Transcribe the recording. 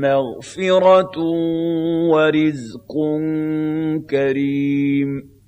مَّغْفِرَةٌ وَرِزْقٌ كَرِيمٌ